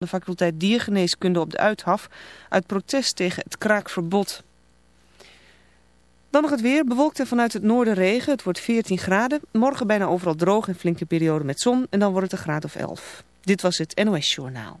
de faculteit Diergeneeskunde op de Uithaf uit protest tegen het kraakverbod. Dan nog het weer. Bewolkt en vanuit het noorden regen. Het wordt 14 graden. Morgen bijna overal droog en flinke periode met zon. En dan wordt het een graad of 11. Dit was het NOS Journaal.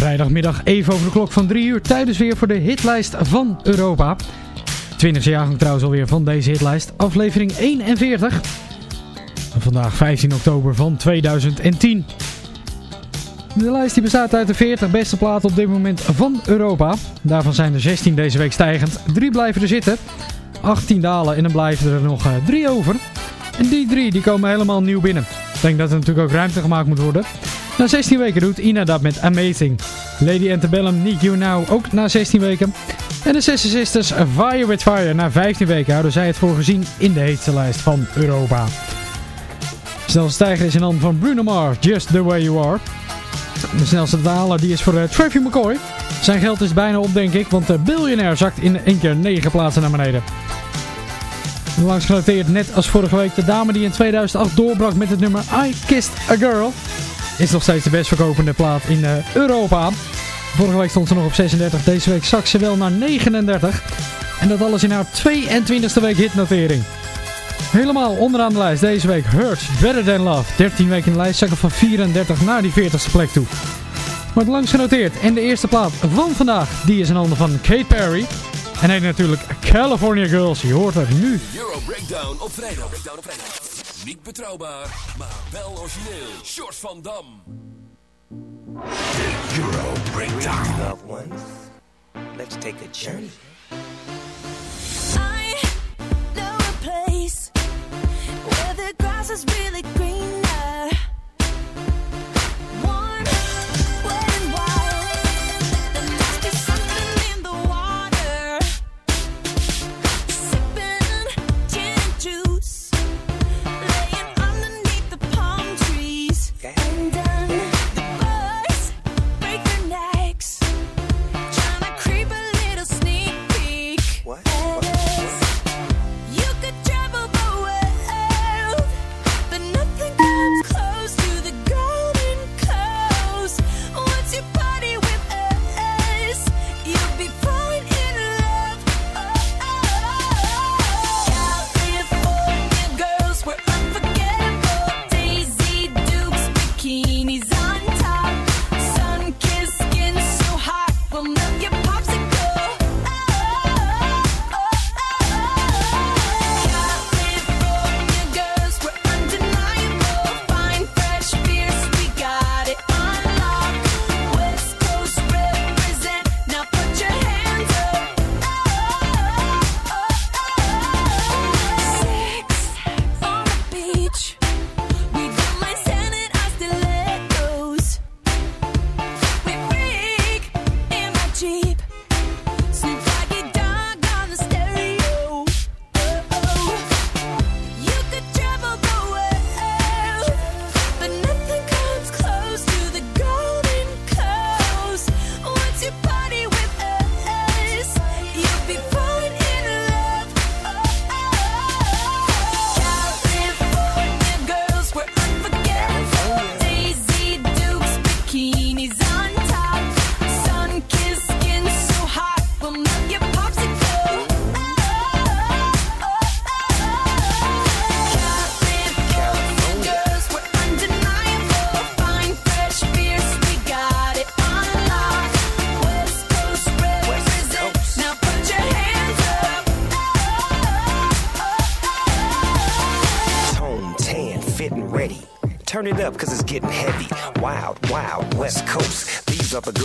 Vrijdagmiddag even over de klok van 3 uur. Tijdens weer voor de hitlijst van Europa. 20e jaargang trouwens alweer van deze hitlijst. Aflevering 41. En vandaag 15 oktober van 2010. De lijst die bestaat uit de 40 beste platen op dit moment van Europa. Daarvan zijn er 16 deze week stijgend. 3 blijven er zitten. 18 dalen en dan blijven er nog 3 over. En die 3 die komen helemaal nieuw binnen. Ik denk dat er natuurlijk ook ruimte gemaakt moet worden. Na 16 weken doet Ina dat met Amazing. Lady Antebellum Need You Now ook na 16 weken. En de Sister Sisters Fire With Fire na 15 weken houden zij het voor gezien in de heetste lijst van Europa. Snelste stijger is in handen van Bruno Mars, Just The Way You Are. De snelste daler die is voor uh, Travis McCoy. Zijn geld is bijna op denk ik, want de biljonair zakt in één keer 9 plaatsen naar beneden. Langs genoteerd, net als vorige week, de dame die in 2008 doorbrak met het nummer I Kissed A Girl. Is nog steeds de best verkopende plaat in uh, Europa. Vorige week stond ze nog op 36, deze week zakt ze wel naar 39. En dat alles in haar 22e week hitnotering. Helemaal onderaan de lijst deze week Hurts Better Than Love. 13 weken in de lijst, zakken van 34 naar die 40ste plek toe. Wordt langs genoteerd. En de eerste plaat van vandaag, die is in handen van Kate Perry. En heet natuurlijk California Girls. Je hoort het nu. Euro Breakdown op vrijdag. Breakdown op vrijdag. Niet betrouwbaar, maar wel origineel. Short van Dam. Euro Breakdown. loved ones. Let's take a journey. I know a place where the grass is really greener.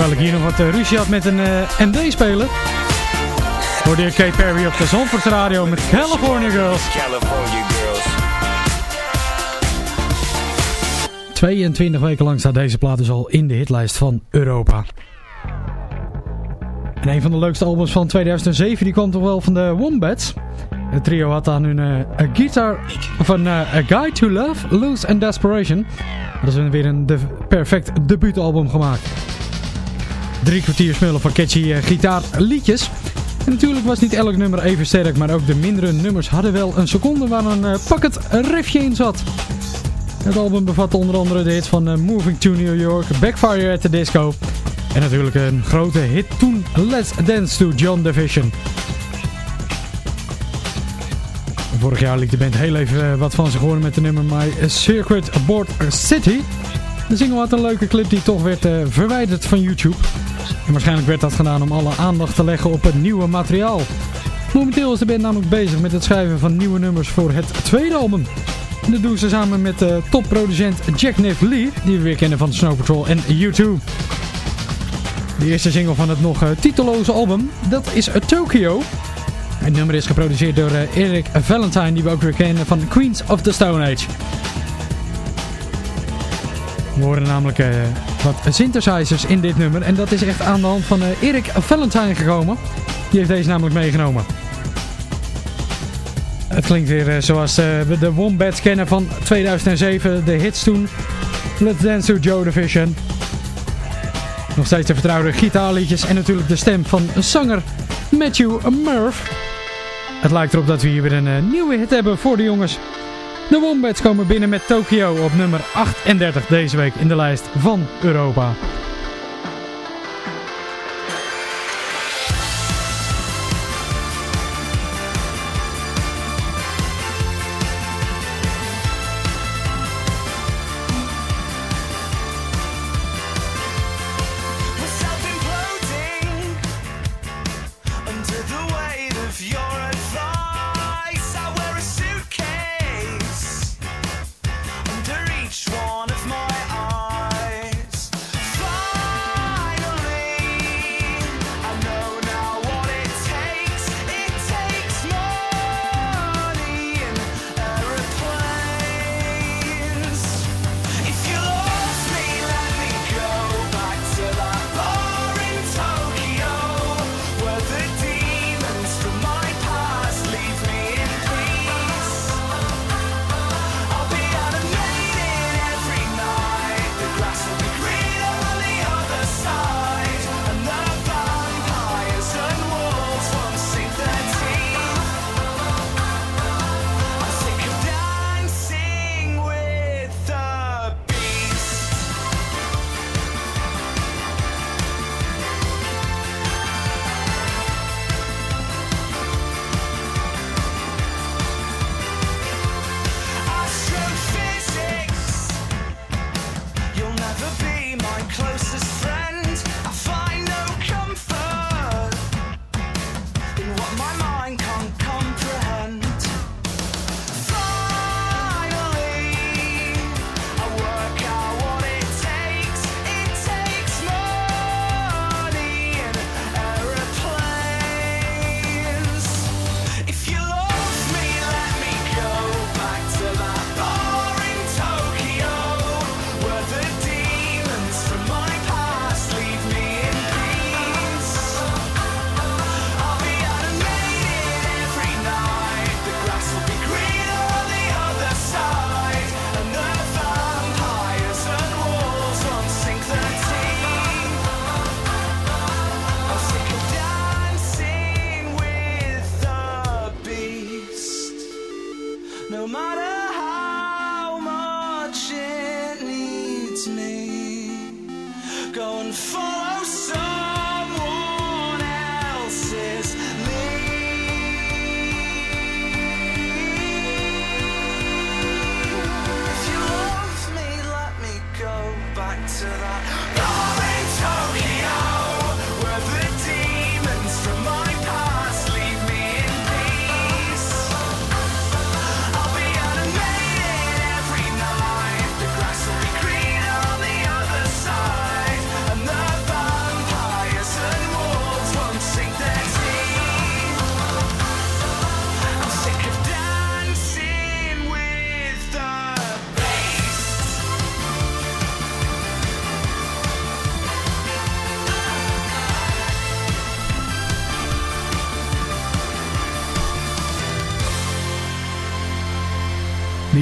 Terwijl ik hier nog wat eh, ruzie had met een eh, MD-speler. Hoorde je Kate Perry op de Zandvoorts Radio met California Girls. California girls. 22 weken lang staat deze plaat dus al in de hitlijst van Europa. En een van de leukste albums van 2007 die kwam toch wel van de Wombats. Het trio had aan hun A Guitar van eh, A Guide to Love, Lose and Desperation. Dat is weer een de perfect debuutalbum gemaakt. Drie kwartier smullen van catchy eh, gitaarliedjes. En natuurlijk was niet elk nummer even sterk, maar ook de mindere nummers hadden wel een seconde waar een eh, pakket riffje in zat. Het album bevat onder andere de hits van eh, Moving to New York, Backfire at the Disco en natuurlijk een grote hit toen Let's Dance to John Division. Vorig jaar liet de band heel even wat van zich horen met de nummer My Circuit Board City. De single had een leuke clip die toch werd eh, verwijderd van YouTube. En waarschijnlijk werd dat gedaan om alle aandacht te leggen op het nieuwe materiaal. Momenteel is de band namelijk bezig met het schrijven van nieuwe nummers voor het tweede album. En dat doen ze samen met uh, topproducent Jack Niff Lee, die we weer kennen van Snow Patrol en U2. De eerste single van het nog uh, titelloze album, dat is Tokyo. Het nummer is geproduceerd door Eric Valentine, die we ook weer kennen van Queens of the Stone Age. We horen namelijk uh, wat synthesizers in dit nummer. En dat is echt aan de hand van uh, Eric Valentine gekomen. Die heeft deze namelijk meegenomen. Het klinkt weer uh, zoals we de Wombats kennen van 2007. De hits toen. Let's Dance to Joe Division. Nog steeds de vertrouwde gitaarliedjes. En natuurlijk de stem van zanger Matthew Murph. Het lijkt erop dat we hier weer een nieuwe hit hebben voor de jongens. De Wombats komen binnen met Tokyo op nummer 38 deze week in de lijst van Europa.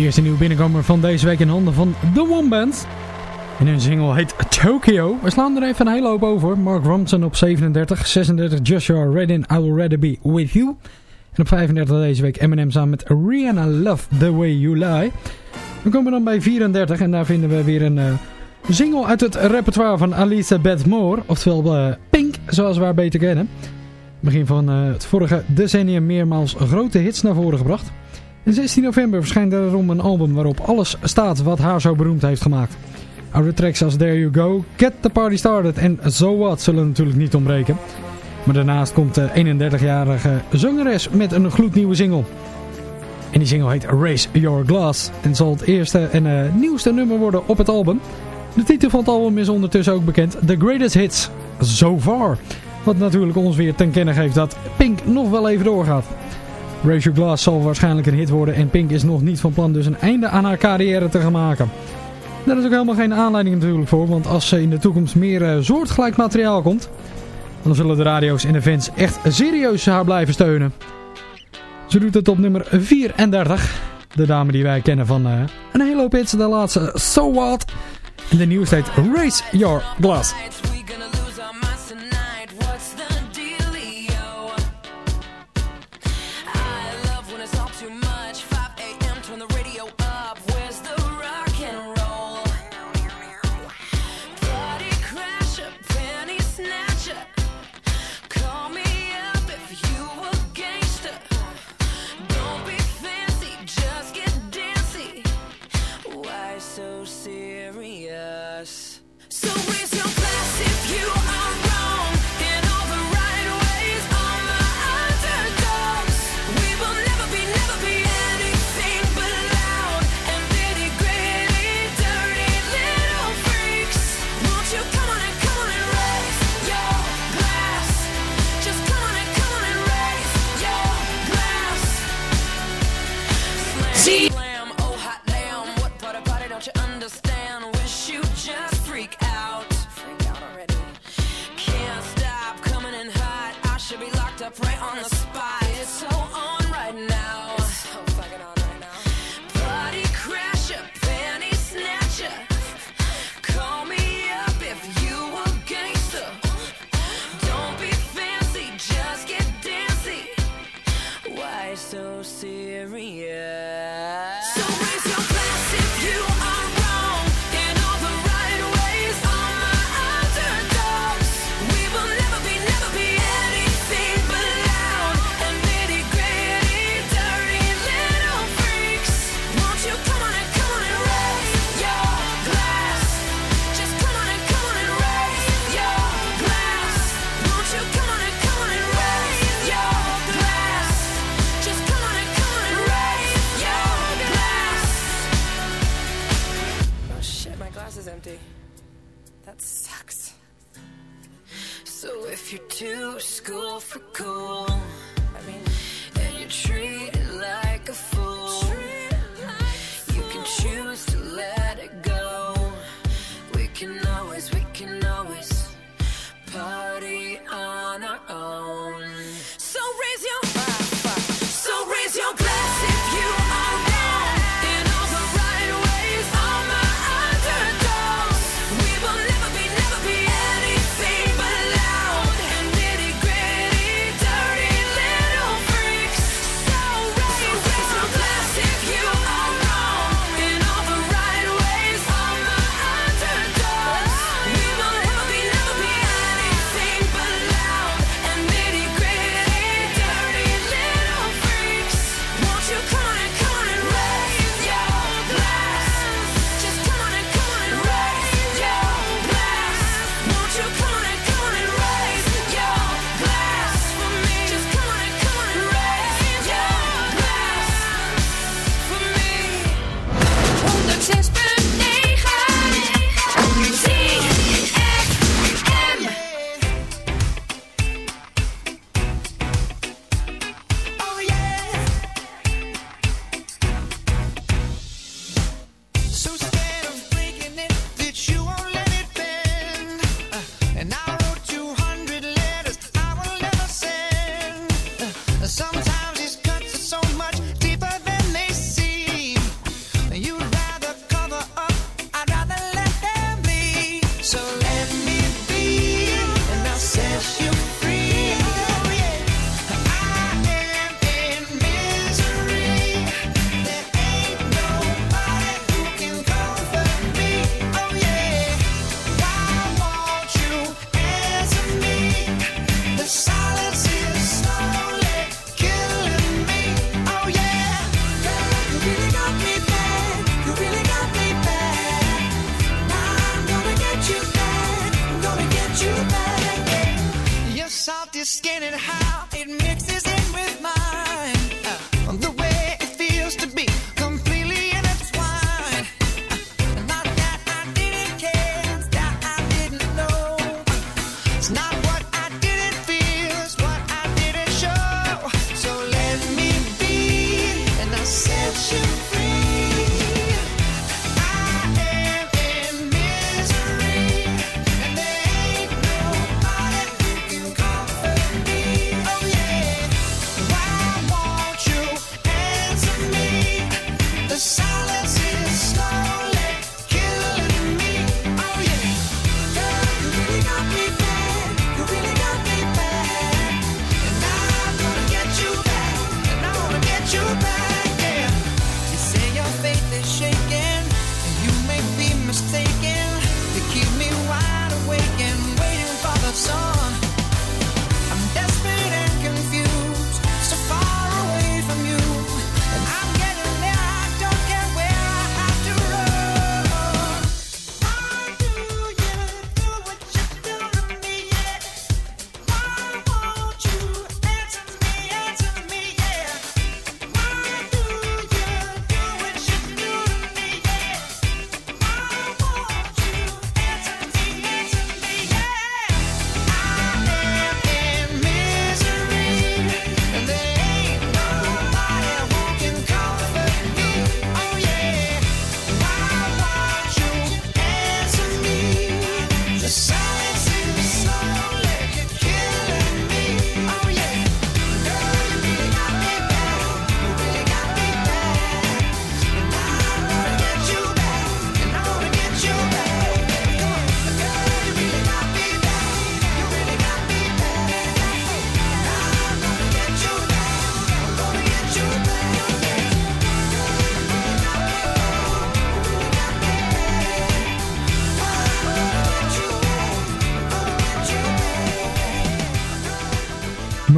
Eerste nieuwe binnenkomer van deze week in handen van The Womband. En hun single heet Tokyo. We slaan er even een hele hoop over. Mark Ronson op 37, 36 Joshua Redin, I Will Rather Be With You. En op 35 deze week Eminem samen met Rihanna Love The Way You Lie. We komen dan bij 34 en daar vinden we weer een eh, single uit het repertoire van Alice Beth Moore. Oftewel eh, Pink, zoals we haar beter kennen. Begin van eh, het vorige decennium meermaals grote hits naar voren gebracht. En 16 november verschijnt daarom een album waarop alles staat wat haar zo beroemd heeft gemaakt. Oude als There You Go, Get The Party Started en So What zullen natuurlijk niet ontbreken. Maar daarnaast komt de 31-jarige zangeres met een gloednieuwe single. En die single heet Raise Your Glass en zal het eerste en eh, nieuwste nummer worden op het album. De titel van het album is ondertussen ook bekend, The Greatest Hits So Far. Wat natuurlijk ons weer ten kennen geeft dat Pink nog wel even doorgaat. Your Glass zal waarschijnlijk een hit worden en Pink is nog niet van plan dus een einde aan haar carrière te gaan maken. Daar is ook helemaal geen aanleiding natuurlijk voor, want als er in de toekomst meer eh, soortgelijk materiaal komt, dan zullen de radio's en de fans echt serieus haar blijven steunen. Ze doet het op nummer 34. De dame die wij kennen van eh, een hele hoop de laatste So What. En de nieuwste heet Raise Your Glass. See.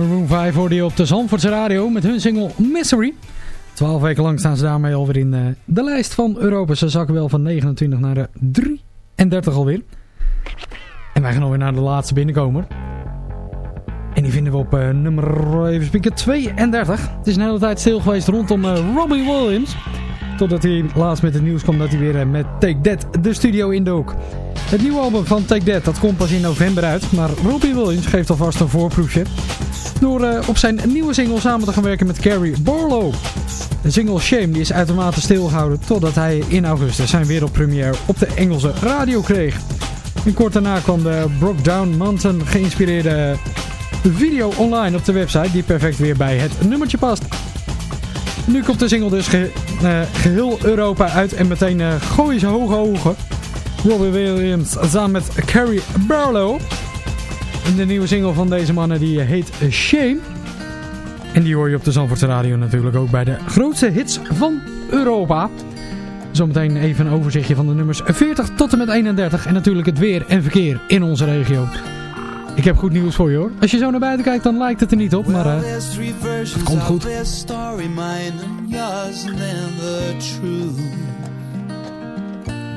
Maroon 5 hoorde je op de Zandvoortse radio met hun single Misery. Twaalf weken lang staan ze daarmee alweer in eh, de lijst van Europa. Ze zakken wel van 29 naar de 33 alweer. En wij gaan alweer naar de laatste binnenkomer. En die vinden we op eh, nummer even spieken, 32. Het is een hele tijd stil geweest rondom eh, Robbie Williams. Totdat hij laatst met het nieuws kwam dat hij weer eh, met Take That de studio indook. Het nieuwe album van Take That dat komt pas in november uit. Maar Robbie Williams geeft alvast een voorproefje. Door eh, op zijn nieuwe single samen te gaan werken met Carrie Barlow. De single Shame die is uitermate stilgehouden totdat hij in augustus zijn wereldpremière op de Engelse radio kreeg. En kort daarna kwam de Broke Down Mountain geïnspireerde video online op de website die perfect weer bij het nummertje past. Nu komt de single dus eh, geheel Europa uit en meteen uh, gooi ze hoge ogen. Robbie Williams samen met Carrie Barlow. En de nieuwe single van deze mannen die heet Shame. En die hoor je op de Zandvoortse Radio natuurlijk ook bij de grootste hits van Europa. Zometeen even een overzichtje van de nummers 40 tot en met 31. En natuurlijk het weer en verkeer in onze regio. Ik heb goed nieuws voor je hoor. Als je zo naar buiten kijkt dan lijkt het er niet op. Maar eh, het komt goed.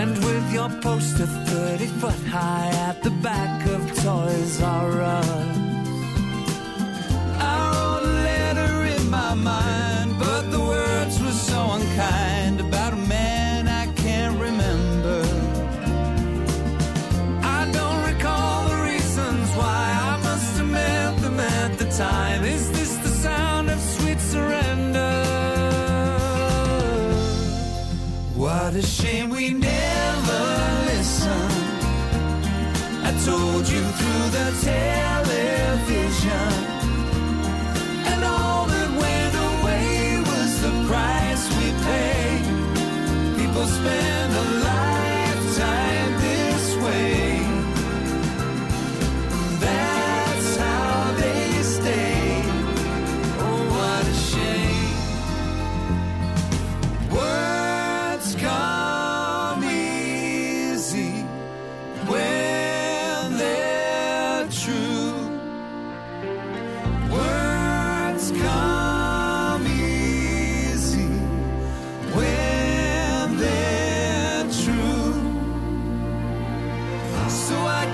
And with your poster 30 foot high at the back of Toys R Us. I wrote a letter in my mind, I told you through the television.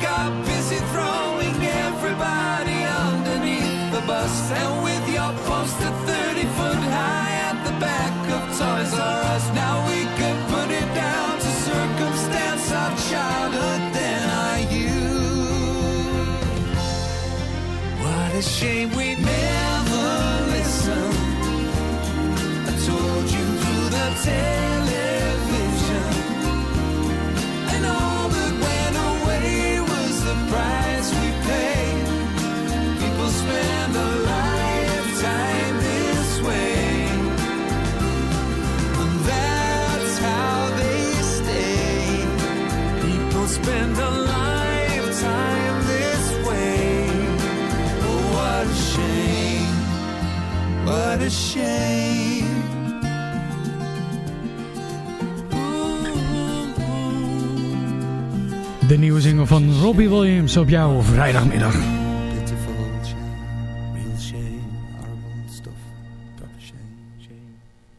got busy throwing everybody underneath the bus. And with your poster 30 foot high at the back of Toys R Us, now we could put it down to circumstance, of childhood, then I you, What a shame we never listened. I told you through the. A shame! De nieuwe single van Robbie Williams op jouw vrijdagmiddag.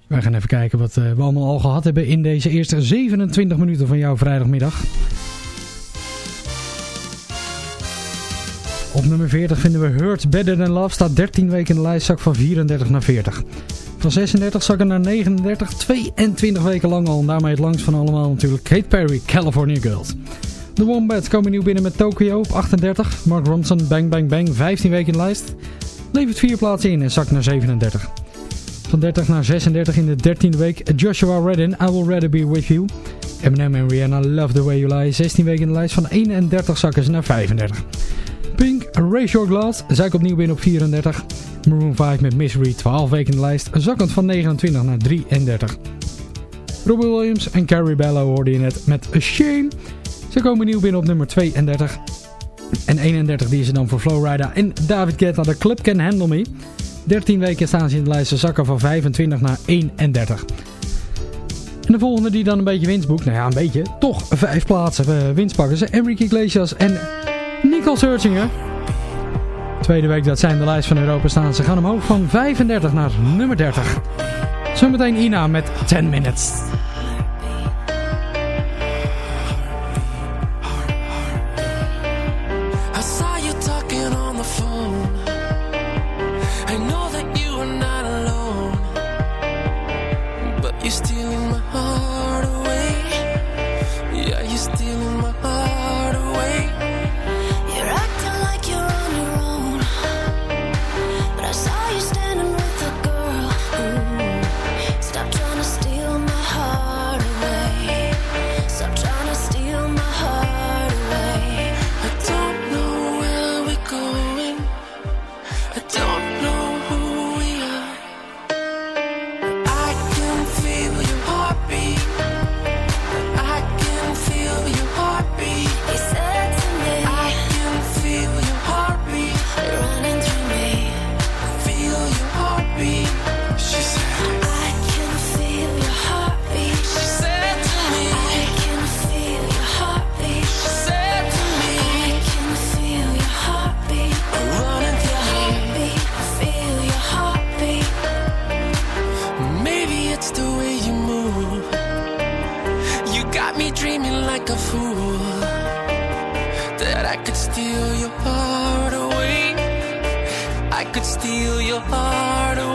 Wij gaan even kijken wat eh, we allemaal al gehad hebben in deze eerste 27 minuten van jouw vrijdagmiddag. Nummer 40 vinden we Hurt Better Than Love. Staat 13 weken in de lijst, zak van 34 naar 40. Van 36 zakken naar 39, 22 weken lang al. En daarmee het langst van allemaal natuurlijk Kate Perry, California Girls. De Wombats komen nieuw binnen met Tokyo op 38. Mark Ronson, Bang Bang Bang, 15 weken in de lijst. Levert 4 plaatsen in en zakt naar 37. Van 30 naar 36 in de 13e week Joshua Redden, I Will Rather Be With You. Eminem en Rihanna, Love The Way You Lie, 16 weken in de lijst. Van 31 zakken ze naar 35. Pink, Raise Your Glass, zij opnieuw binnen op 34. Maroon 5 met Misery, 12 weken in de lijst, zakkend van 29 naar 33. Robbie Williams en Carrie Bello hoorde je net met A Shame. Ze komen nieuw binnen op nummer 32. En 31 die is dan voor Flowrider en David Guetta, de Club Can Handle Me. 13 weken staan ze in de lijst, ze zakken van 25 naar 31. En de volgende die dan een beetje winst boekt, nou ja een beetje, toch 5 plaatsen uh, winst pakken ze. Enrique Iglesias en Searchinger. Tweede week dat zij in de lijst van Europa staan. Ze gaan omhoog van 35 naar nummer 30. Zometeen Ina met 10 Minutes. That I could steal your heart away. I could steal your heart away.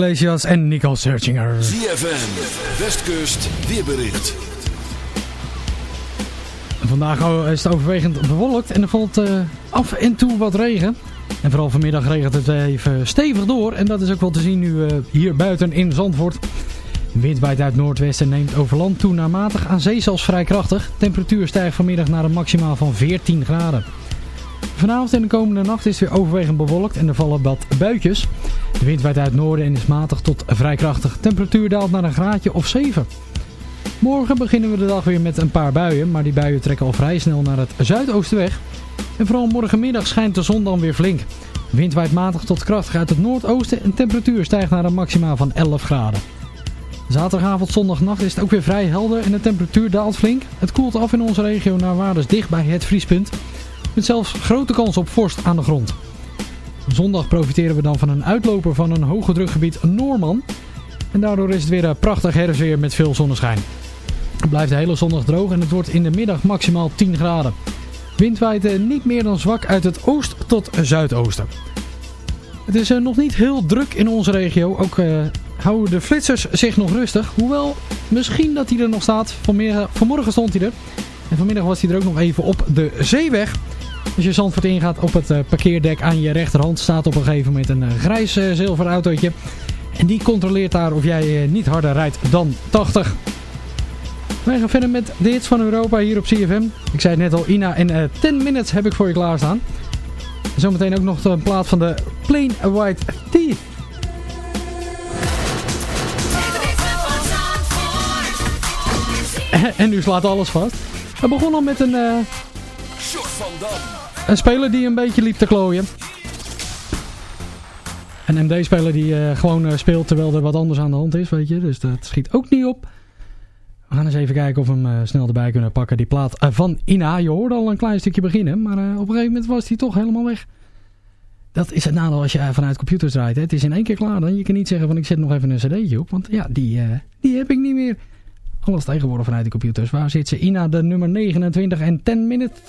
Iglesias en Nico Searchinger. ZFM, Westkust, weerbericht. Vandaag is het overwegend bewolkt en er valt eh, af en toe wat regen. En vooral vanmiddag regent het even stevig door. En dat is ook wel te zien nu eh, hier buiten in Zandvoort. Wind waait uit noordwesten en neemt over land toe naar matig. Aan zee zelfs vrij krachtig. Temperatuur stijgt vanmiddag naar een maximaal van 14 graden. Vanavond en de komende nacht is het weer overwegend bewolkt en er vallen wat buitjes. De wind waait uit noorden en is matig tot vrij krachtig. Temperatuur daalt naar een graadje of 7. Morgen beginnen we de dag weer met een paar buien, maar die buien trekken al vrij snel naar het zuidoosten weg. En vooral morgenmiddag schijnt de zon dan weer flink. De wind waait matig tot krachtig uit het noordoosten en temperatuur stijgt naar een maximaal van 11 graden. Zaterdagavond, zondagnacht is het ook weer vrij helder en de temperatuur daalt flink. Het koelt af in onze regio naar waardes dicht bij het vriespunt. Met zelfs grote kans op vorst aan de grond. Zondag profiteren we dan van een uitloper van een hoge drukgebied Noorman. En daardoor is het weer een prachtig herfstweer met veel zonneschijn. Het blijft de hele zondag droog en het wordt in de middag maximaal 10 graden. Wind niet meer dan zwak uit het oost tot zuidoosten. Het is eh, nog niet heel druk in onze regio. Ook eh, houden de flitsers zich nog rustig. Hoewel, misschien dat hij er nog staat. Vanmorgen stond hij er. En vanmiddag was hij er ook nog even op de zeeweg. Als je Zandvoort ingaat op het eh, parkeerdek aan je rechterhand staat op een gegeven moment een eh, grijs eh, zilver autootje. En die controleert daar of jij niet harder rijdt dan 80. Wij gaan verder met de hits van Europa hier op CFM. Ik zei het net al, Ina en eh 10 Minutes heb ik voor je klaarstaan. Zometeen ook nog een plaat van de Plain White Teeth. En nu slaat alles vast. We begonnen met een. Een speler die een beetje liep te klooien. Een MD-speler die eh, gewoon eh, speelt terwijl er wat anders aan de hand is, weet je. Dus dat schiet ook niet op. We gaan eens even kijken of we hem eh, snel erbij kunnen pakken. Die plaat van Ina. Je hoorde al een klein stukje beginnen, maar op een gegeven moment was hij toch helemaal weg. Dat is het nadeel als je vanuit computers draait. Hè. Het is in één keer klaar dan. Je kan niet zeggen van ik zet nog even een cd'tje op. Want ja, die, die heb ik niet meer. Alles tegenwoordig vanuit de computers. Waar zit ze? Ina de nummer 29 en 10 minutes.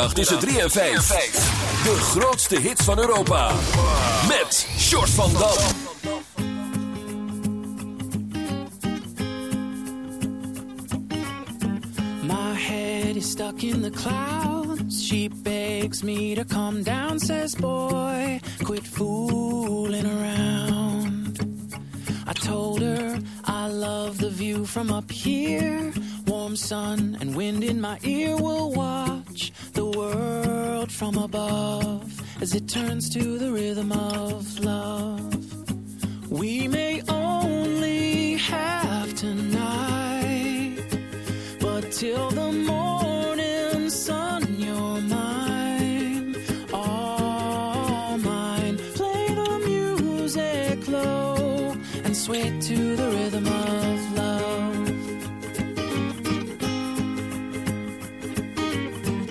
Tussen 3 en 5. De grootste hits van Europa. Met Short van Dam. My head is stuck in the clouds. She begs me to come down, says, Boy, quit fooling as it turns to the rhythm of love. We may only have tonight, but till the morning sun, you're mine, all mine. Play the music low and sway to the rhythm of love.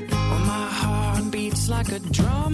Well, my heart beats like a drum,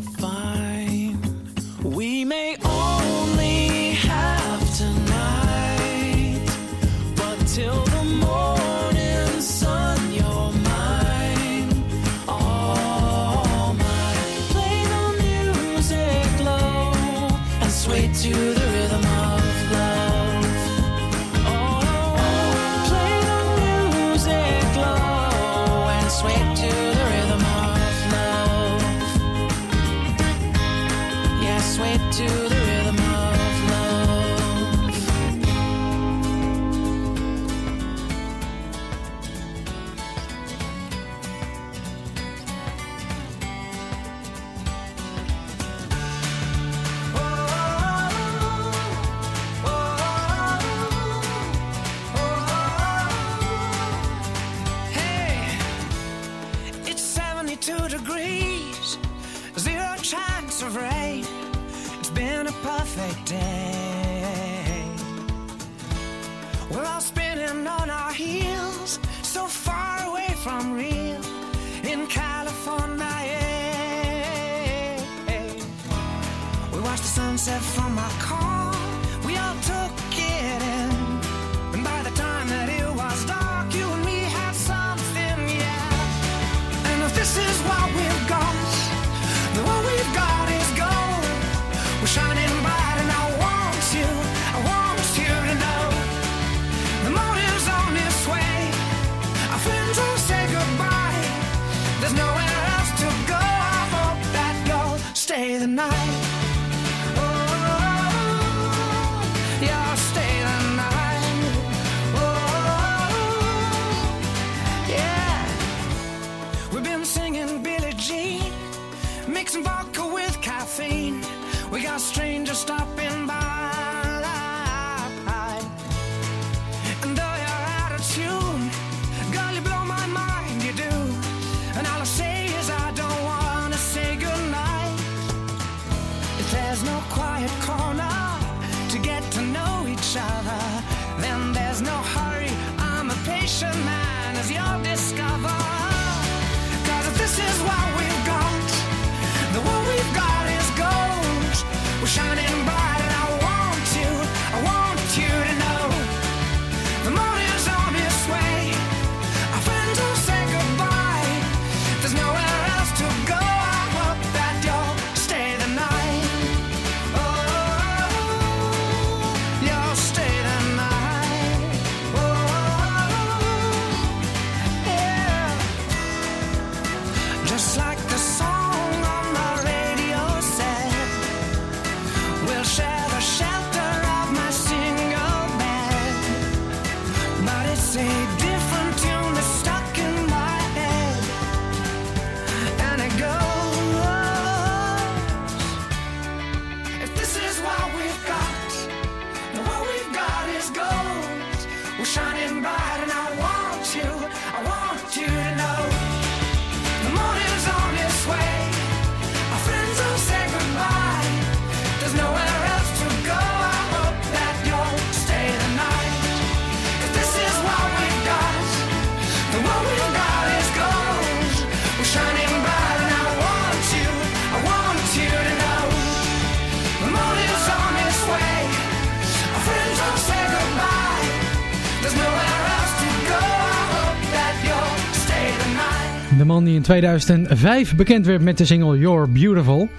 De man die in 2005 bekend werd met de single You're Beautiful.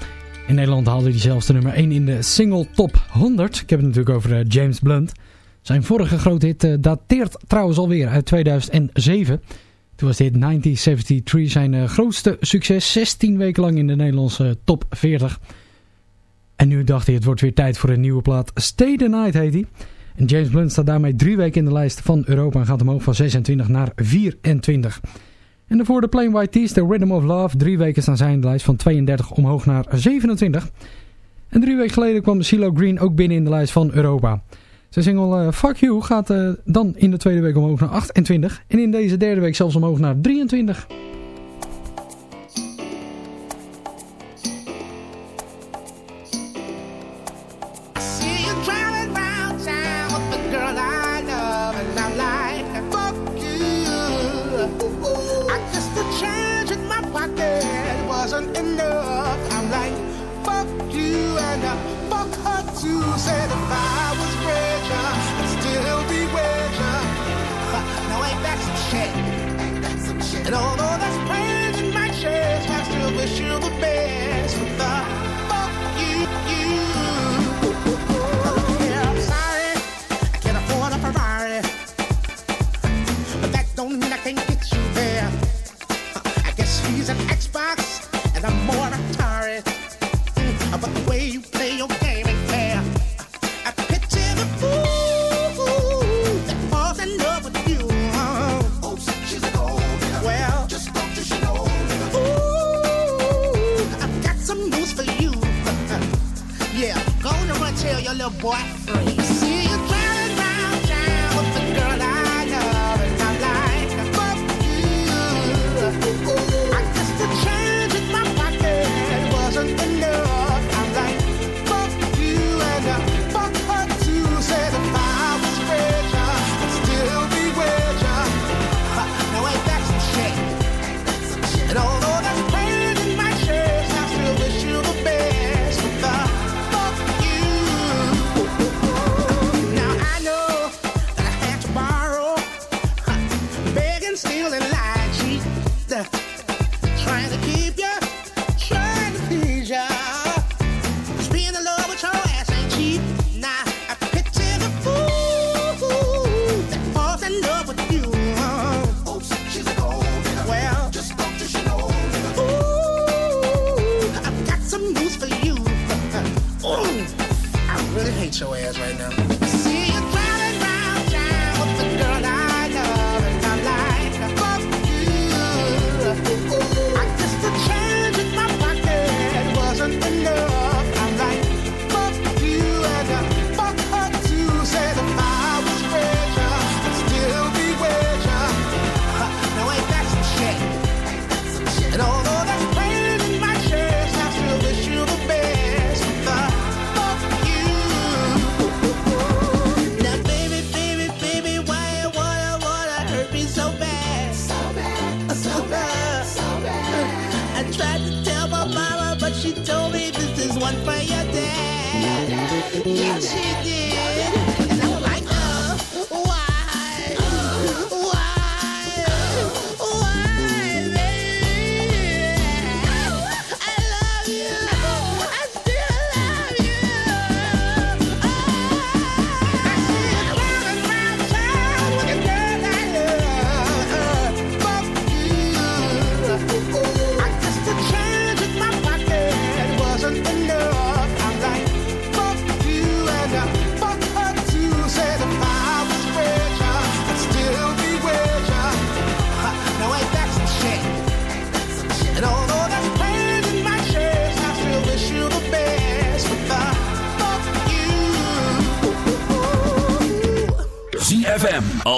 In Nederland haalde hij zelfs de nummer 1 in de single top 100. Ik heb het natuurlijk over eh, James Blunt. Zijn vorige grote hit eh, dateert trouwens alweer uit 2007. Toen was dit 1973 zijn eh, grootste succes. 16 weken lang in de Nederlandse top 40. En nu dacht hij het wordt weer tijd voor een nieuwe plaat. Stay the Night heet hij. En James Blunt staat daarmee drie weken in de lijst van Europa en gaat omhoog van 26 naar 24. En daarvoor de Plain White Tees, The Rhythm of Love. Drie weken staan zij in de lijst van 32 omhoog naar 27. En drie weken geleden kwam CeeLo Green ook binnen in de lijst van Europa. Zijn single uh, Fuck You gaat uh, dan in de tweede week omhoog naar 28. En in deze derde week zelfs omhoog naar 23. Enough. I'm like, fuck you, and uh, fuck her too. Said if I was richer, I'd still be richer. Now ain't that some shit? Ain't that some shit? And although that's pain in my chest, I still wish you the best. With the fuck you, you. Yeah, I'm sorry, I can't afford a Ferrari, but that don't mean I can't get you there. I guess he's an Xbox and I'm more. Mm, But the way you play your game ain't fair. I picture the fool that falls in love with you. Oops, she's a gold Well, just don't you know? Ooh, I've got some news for you. Yeah, go on and run tell your little boy free. See you driving round town with the girl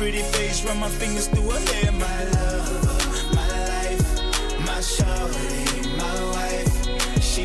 Pretty face, run my fingers through her hair. My love, my life, my shawty, my wife. She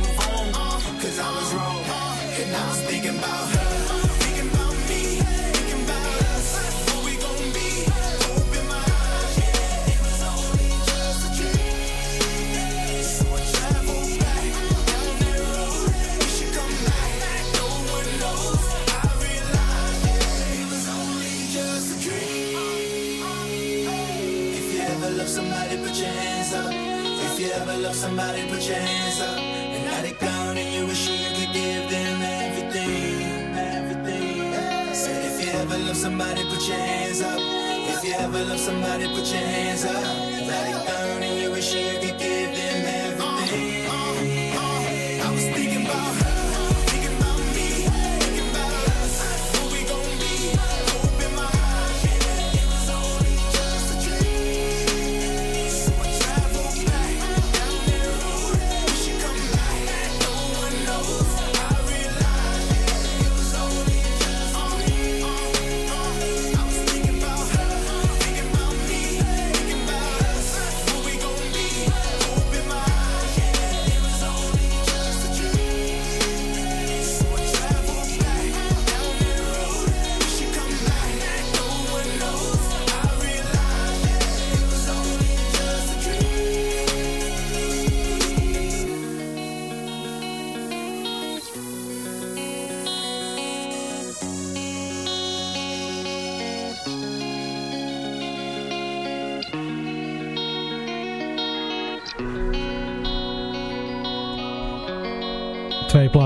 love somebody, put your hands up. And gone and you wish you could give them everything, everything. Said if you ever love somebody, put your hands up. If you ever love somebody, put your hands up.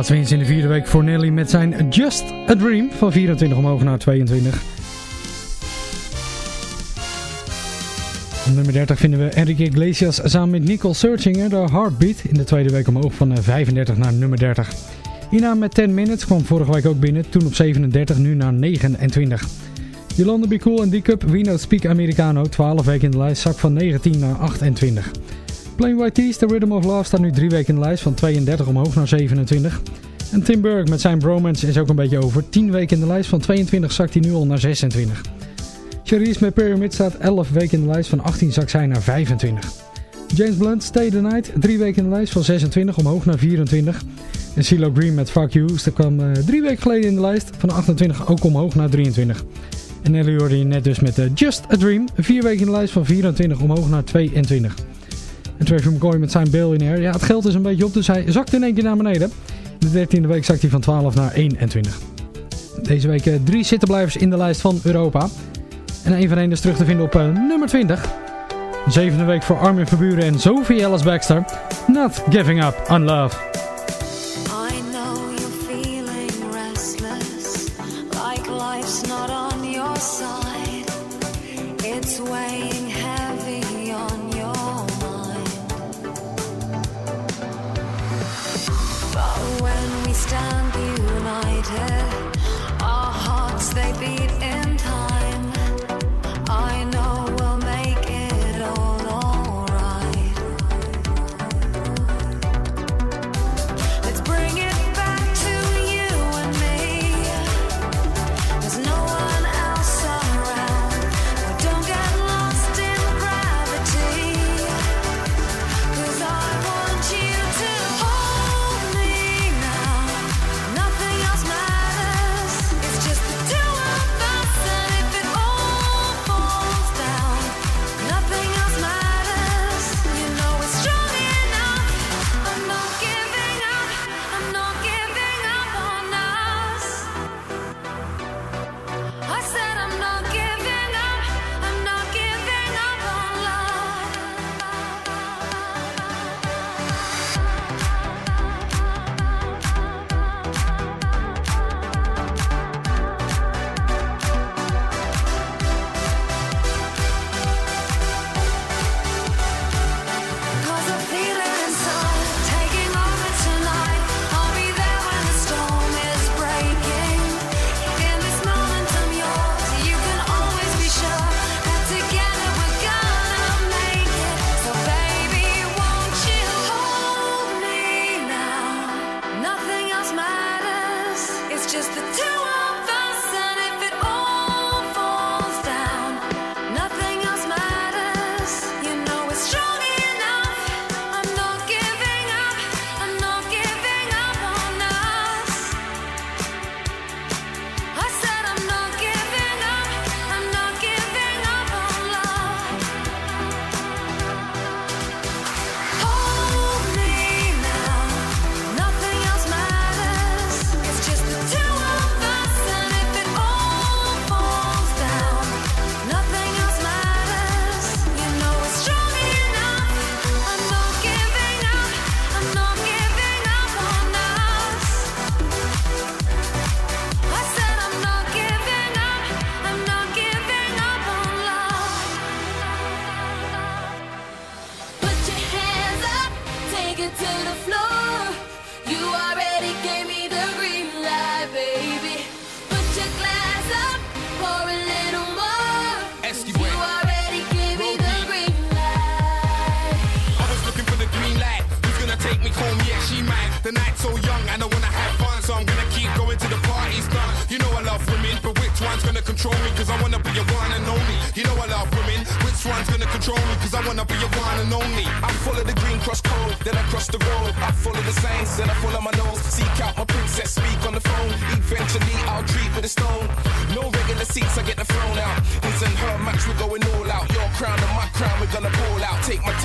Twee plaatsen winst in de vierde week voor Nelly met zijn Just a Dream. Van 24 omhoog naar 22. Op nummer 30 vinden we Enrique Iglesias samen met Nicole Searchinger, de Heartbeat. In de tweede week omhoog van eh, 35 naar nummer 30. Hierna met 10 Minutes kwam vorige week ook binnen. Toen op 37, nu naar 29. Jolanda Be Cool en D-Cup, We Speak Americano. 12 weken in de lijst, zak van 19 naar 28. Plain White The Rhythm of Love staat nu 3 weken in de lijst, van 32 omhoog naar 27. En Tim Burke met zijn Bromance is ook een beetje over. 10 weken in de lijst, van 22 zakt hij nu al naar 26. Charisse met Pyramid staat 11 weken in de lijst, van 18 zakt zij naar 25. James Blunt, Stay the Night, 3 weken in de lijst, van 26 omhoog naar 24. En CeeLo Green met Fuck You, dat kwam uh, 3 weken geleden in de lijst, van 28 ook omhoog naar 23. En Nelly hoorde net dus met uh, Just a Dream, 4 weken in de lijst, van 24 omhoog naar 22. En Travis McCoy met zijn Billionaire. Ja, het geld is een beetje op, dus hij zakt in één keer naar beneden. De 13e week zakt hij van 12 naar 21. Deze week uh, drie zittenblijvers in de lijst van Europa. En een van hen is terug te vinden op uh, nummer 20. Zevende week voor Armin Verburen en Sophie Ellis Baxter. Not Giving Up on Love.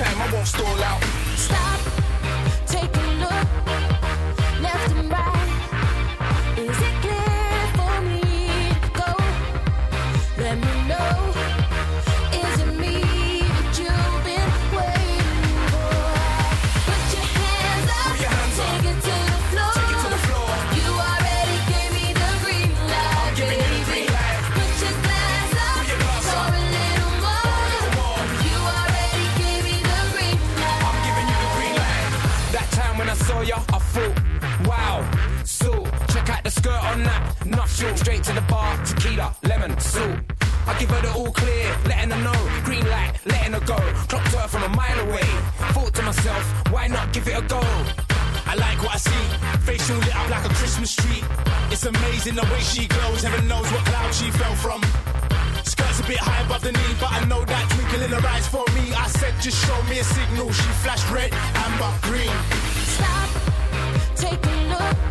Time, I won't stall out. Give it a go? I like what I see. Facial lit up like a Christmas tree. It's amazing the way she glows. Heaven knows what cloud she fell from. Skirt's a bit high above the knee, but I know that twinkle in her eyes for me. I said, just show me a signal. She flashed red, amber, green. Stop, take a look,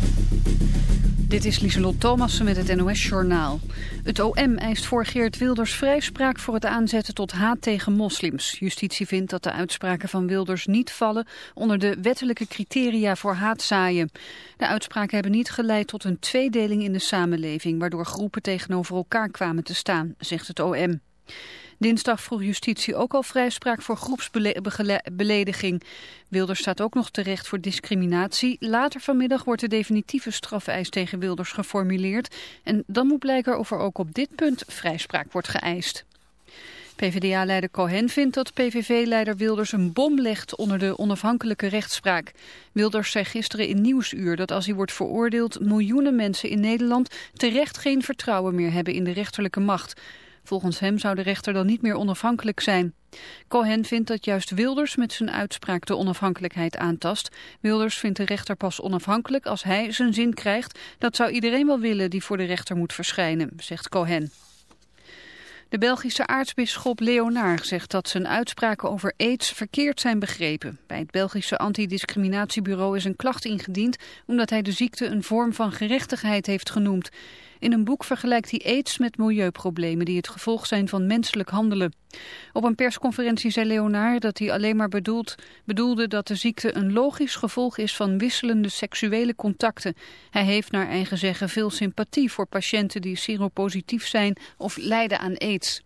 Dit is Lieselot Thomassen met het NOS-journaal. Het OM eist voor Geert Wilders vrijspraak voor het aanzetten tot haat tegen moslims. Justitie vindt dat de uitspraken van Wilders niet vallen onder de wettelijke criteria voor haatzaaien. De uitspraken hebben niet geleid tot een tweedeling in de samenleving, waardoor groepen tegenover elkaar kwamen te staan, zegt het OM. Dinsdag vroeg justitie ook al vrijspraak voor groepsbelediging. Wilders staat ook nog terecht voor discriminatie. Later vanmiddag wordt de definitieve strafeis tegen Wilders geformuleerd. En dan moet blijken of er ook op dit punt vrijspraak wordt geëist. PvdA-leider Cohen vindt dat PVV-leider Wilders een bom legt onder de onafhankelijke rechtspraak. Wilders zei gisteren in Nieuwsuur dat als hij wordt veroordeeld... miljoenen mensen in Nederland terecht geen vertrouwen meer hebben in de rechterlijke macht. Volgens hem zou de rechter dan niet meer onafhankelijk zijn. Cohen vindt dat juist Wilders met zijn uitspraak de onafhankelijkheid aantast. Wilders vindt de rechter pas onafhankelijk als hij zijn zin krijgt. Dat zou iedereen wel willen die voor de rechter moet verschijnen, zegt Cohen. De Belgische aartsbisschop Leonard zegt dat zijn uitspraken over aids verkeerd zijn begrepen. Bij het Belgische antidiscriminatiebureau is een klacht ingediend omdat hij de ziekte een vorm van gerechtigheid heeft genoemd. In een boek vergelijkt hij aids met milieuproblemen die het gevolg zijn van menselijk handelen. Op een persconferentie zei Leonard dat hij alleen maar bedoeld, bedoelde dat de ziekte een logisch gevolg is van wisselende seksuele contacten. Hij heeft naar eigen zeggen veel sympathie voor patiënten die seropositief zijn of lijden aan aids.